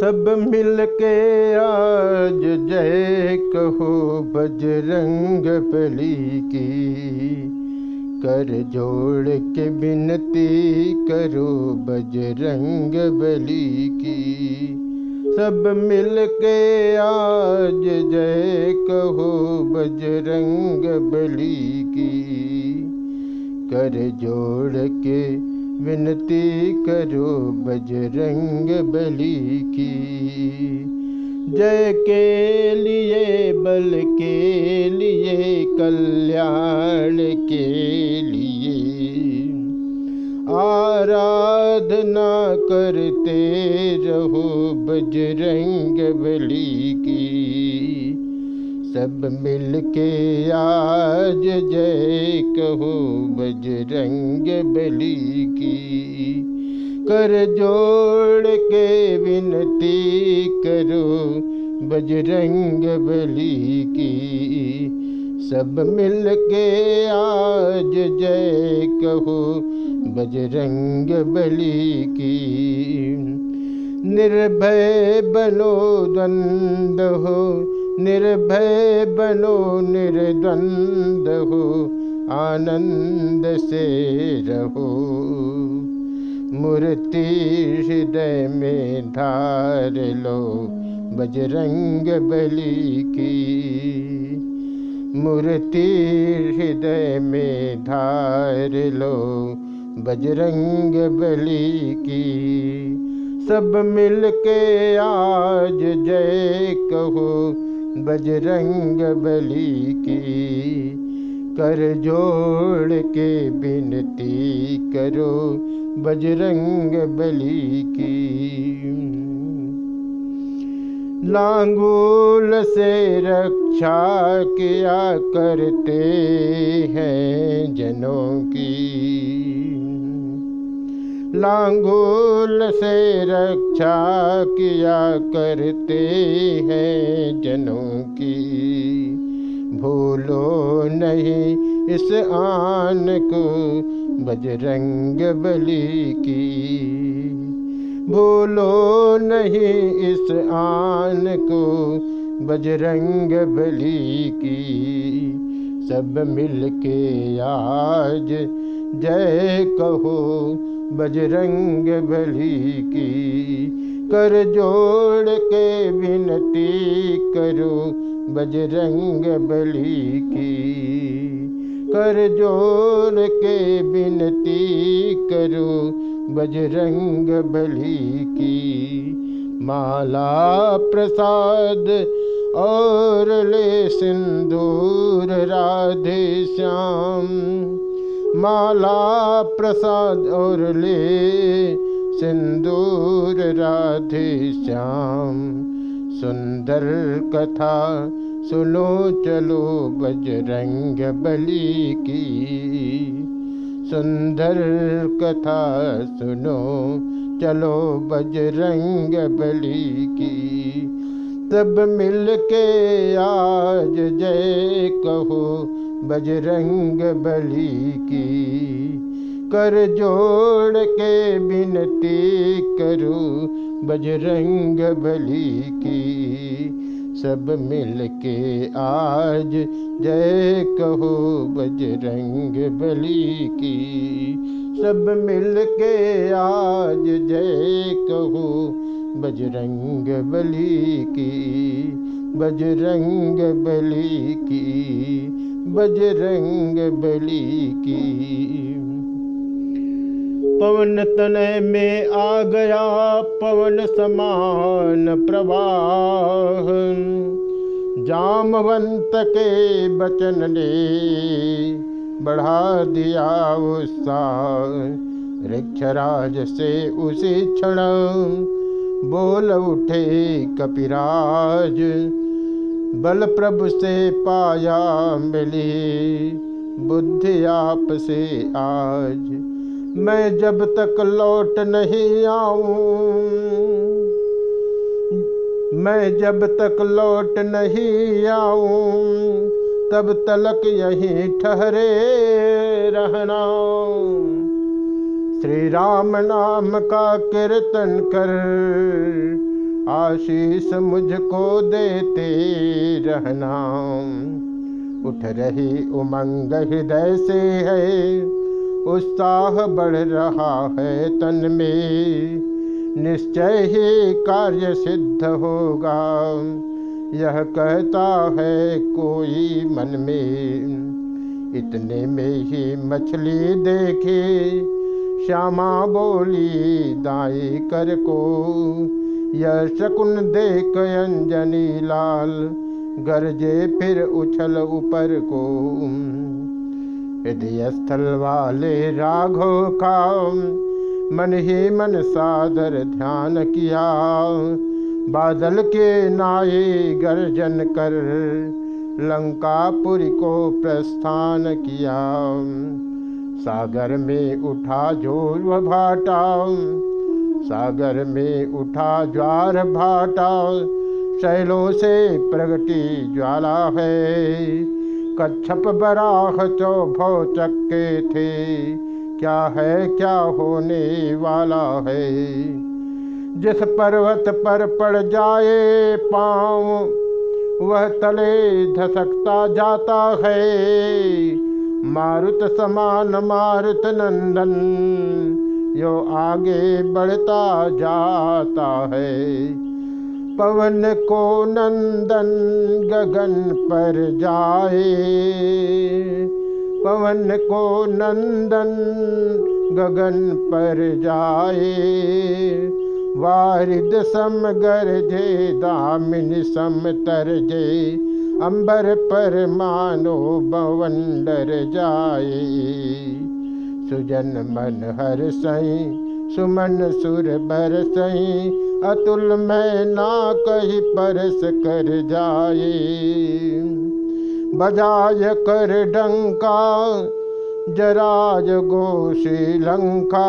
सब मिल के आज जय कहो बजरंग बली की। कर जोड़ के बिनती करो बजरंग बली की। सब मिल के आज जय कहो बजरंग बली की। कर जोड़ के विनती करो बजरंग बली की। जय के लिए, बल के लिए, कल्याण के लिए। आराधना करते रहो बजरंग बली की। सब मिल के आज जय कहो बजरंग बली की। कर जोड़ के विनती करो बजरंग बली की। सब मिल के आज जय कहो बजरंग बली की। निर्भय बनो द्वंद हो निर्भय बनो निर्द्वंद हो, आनंद से रहो। मूर्ति हृदय में धार लो, बजरंग बली की। मूर्ति हृदय में धार लो, बजरंग बली की। सब मिल के आज जय कहो बजरंग बली की, कर जोड़ के बिनती करो बजरंग बली की। लांगूल से रक्षा किया करते हैं जनों की। लांगूल से रक्षा किया करते हैं जनों की। भूलो नहीं इस आन को बजरंग बली की। भूलो नहीं इस आन को बजरंग बली की। सब मिल के आज जय कहो बजरंग बली की, कर जोड़ के विनती करो बजरंग बली की। कर जोड़ के विनती करो बजरंग बली की। माला प्रसाद और ले सिंदूर राधे श्याम माला प्रसाद और ले। सिंदूर राधे श्याम। सुंदर कथा सुनो, चलो बजरंग बली की। सुंदर कथा सुनो, चलो बजरंग बली की। सब मिल के आज जय कहो बजरंग बली की। कर जोड़ के बिनती करो बजरंग बली की। सब मिल के आज जय कहो बजरंग बली की। सब मिल के आज जय कहो बजरंग बली की। बजरंग बली की। बजरंग बली की। पवन तनय में आ गया पवन समान प्रवाह। जामवंत के बचन ने बढ़ा दिया उत्साह। वृक्षराज से उसी क्षण बोल उठे कपिराज। बल प्रभु से पाया मिली बुद्धि आप से आज। मैं जब तक लौट नहीं आऊँ, मैं जब तक लौट नहीं आऊँ, तब तलक यहीं ठहरे रहना। श्री राम नाम का कीर्तन कर आशीष मुझको देते रहना उठ रही उमंग हृदय से है, उत्साह बढ़ रहा है तन में। निश्चय ही कार्य सिद्ध होगा, यह कहता है कोई मन में। इतने में ही मछली देखे, श्यामा बोली, दाई कर को यह शकुन देख अंजनी लाल, गरजे फिर उछल ऊपर को। हृदय स्थल वाले राघव का मन ही मन सादर ध्यान किया। बादल के नाये गर्जन कर, लंकापुरी को प्रस्थान किया। सागर में उठा ज़ोर भाटा सागर में उठा ज्वार भाटा, शैलों से प्रगति ज्वाला है। कच्छप बराह चौभौ चक्के थे, क्या है, क्या होने वाला है? जिस पर्वत पर पड़ जाए पाँव, वह तले धसकता जाता है। मारुत समान मारुत नंदन यो आगे बढ़ता जाता है। पवन को नंदन गगन पर जाए। पवन को नंदन गगन पर जाए। वारिद सम गरजे दामिन सम तरजे अंबर पर मानो बवंडर जाए। सुजन मन हर सई सुमन सुर बर सही, अतुल मैं ना कही परस कर जाए बजाय कर डंका, जराज गो श्रीलंका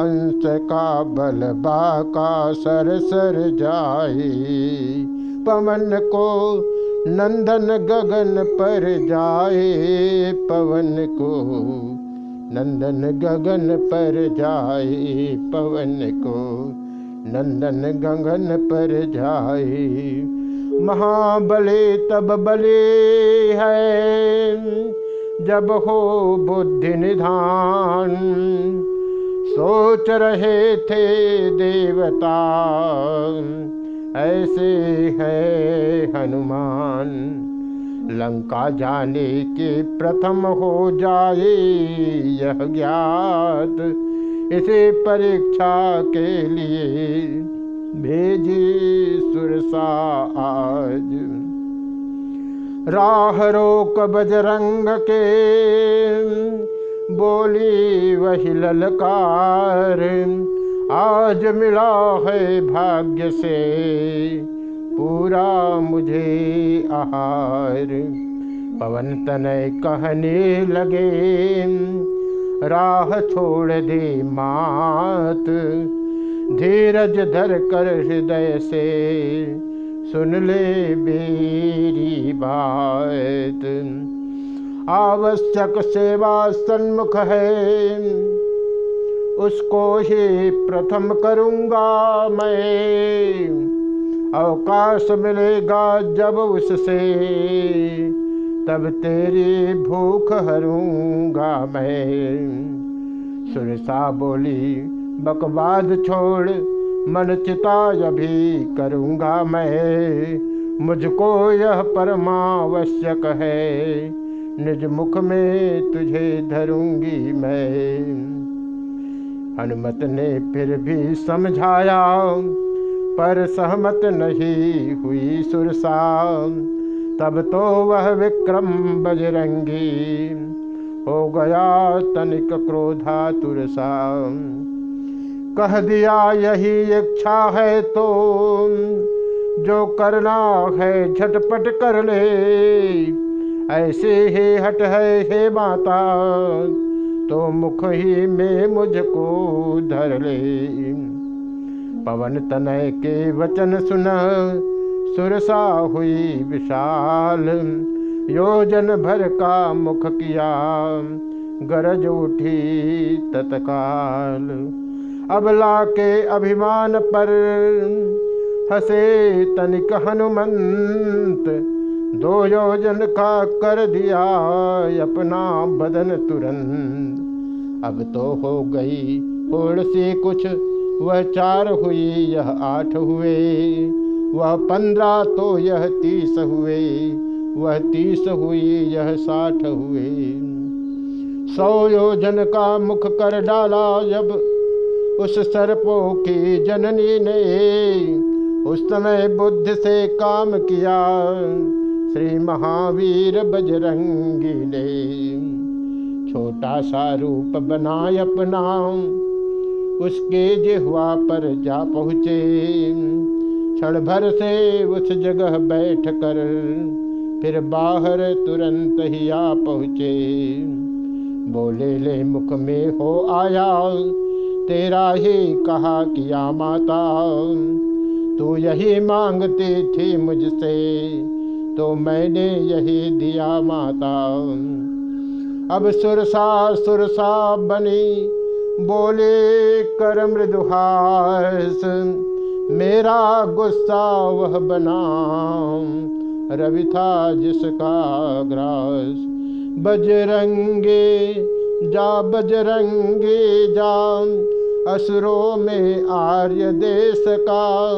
अंश का बल बाका सर सर जाए पवन को नंदन गगन पर जाए पवन को नंदन गगन पर जाए पवन को। नंदन गगन पर जाए महाबले तब बले है, जब हो बुद्धि निधान। सोच रहे थे देवता, ऐसे है हनुमान। लंका जाने के प्रथम हो जाए यह ज्ञात। इसे परीक्षा के लिए भेजी सुरसा आज। राह रोक बजरंग के, बोली वही ललकार, आज मिला है भाग्य से। पूरा मुझे आहार। पवन तनय कहने लगे, राह छोड़ दे मात। धीरज धर कर हृदय से सुन ले मेरी बात। आवश्यक सेवा सन्मुख है, उसको ही प्रथम करूँगा मैं। अवकाश मिलेगा जब उससे, तब तेरी भूख हरूँगा मैं। सुरसा बोली, बकवाद छोड़, मन चिता अभी करूँगा मैं। मुझको यह परमावश्यक है, निज मुख में तुझे धरूँगी मैं। हनुमत ने फिर भी समझाया पर सहमत नहीं हुई सुरसा। तब तो वह विक्रम बजरंगी। हो गया तनिक क्रोधा तुरसा। कह दिया, यही इच्छा है तो जो करना है झटपट कर ले। ऐसे ही हट है हे माता तो मुख ही में मुझको धर ले। पवन तनय के वचन सुन, सुरसा हुई विशाल। योजन भर का मुख किया, गरज उठी तत्काल। अबला के अभिमान पर हसे तनिक हनुमंत। दो योजन का कर दिया अपना बदन तुरंत। अब तो हो गई थोड़ सी कुछ वह चार हुई, यह आठ हुए। वह पंद्रह तो यह तीस हुए। वह तीस हुई, यह साठ हुए। सौ योजन का मुख कर डाला जब उस सर्पों की जननी ने। उस समय बुद्ध से काम किया, श्री महावीर बजरंगी ने। छोटा सा रूप बनाए अपना। उसके जिहवा पर जा पहुँचे। क्षण भर से उस जगह बैठ कर फिर बाहर तुरंत ही आ पहुँचे। बोले, ले मुख में हो आया। तेरा ही कहा किया माता। तू यही मांगती थी मुझसे तो मैंने यही दिया माता। अब सुरसा सुरसा बनी बोले कर मृदुहास, मेरा गुस्सा वह बना रवि था जिसका ग्रास। बजरंगे, जा बजरंगे, जा। असुरों में आर्य देश का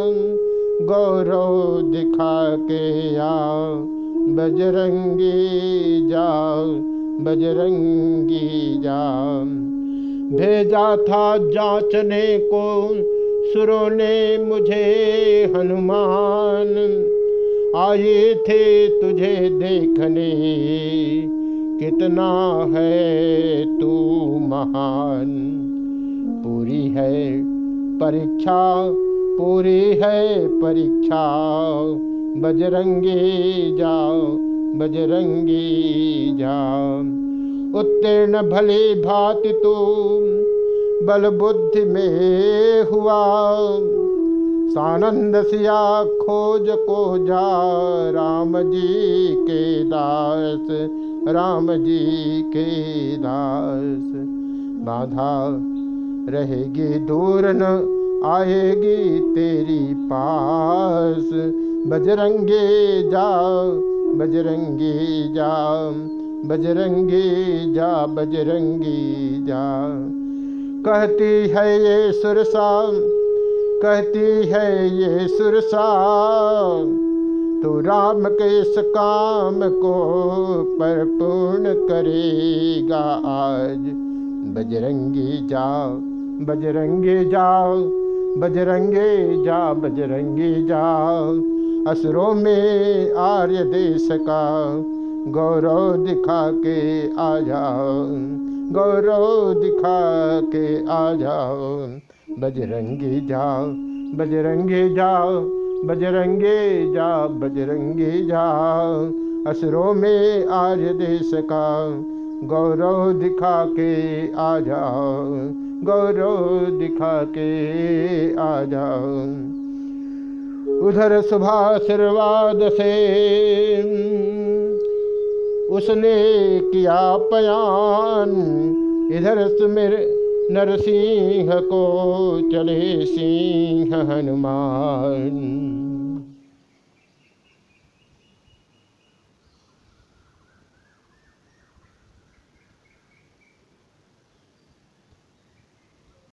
गौरव दिखा के आ। बजरंगी जाओ बजरंगी, जा। भेजा था जांचने को, सुरों ने मुझे हनुमान। आए थे तुझे देखने, कितना है तू महान। पूरी है परीक्षा, पूरी है परीक्षा, बजरंगी जाओ बजरंगी जाओ। उत्तीर्ण भले भाति तू बल बुद्धि में हुआ। सानंद सिया खोज को जा, राम जी के दास, राम जी के दास। बाधा रहेगी, दूर न आएगी तेरी पास। बजरंगे जाओ, बजरंगी जा बजरंगी जा बजरंगी जा। कहती है ये सुरसा कहती है ये सुरसा तो राम के इस काम को पर पूर्ण करेगा आज। बजरंगी जाओ बजरंगी जाओ बजरंगे जा, बजरंगी जाओ असुरों में आर्य देश का गौरव दिखा के आ जाओ। गौरव दिखा के आ जाओ। बजरंगी जाओ बजरंगी जाओ, बजरंगे जा बजरंगी जाओ। असुरों में आज देश का गौरव दिखा के आ जाओ। गौरव दिखा के आ जाओ। उधर सुबह आशीर्वाद से उसने किया पयान इधर सुमिर नरसिंह को चले सिंह हनुमान।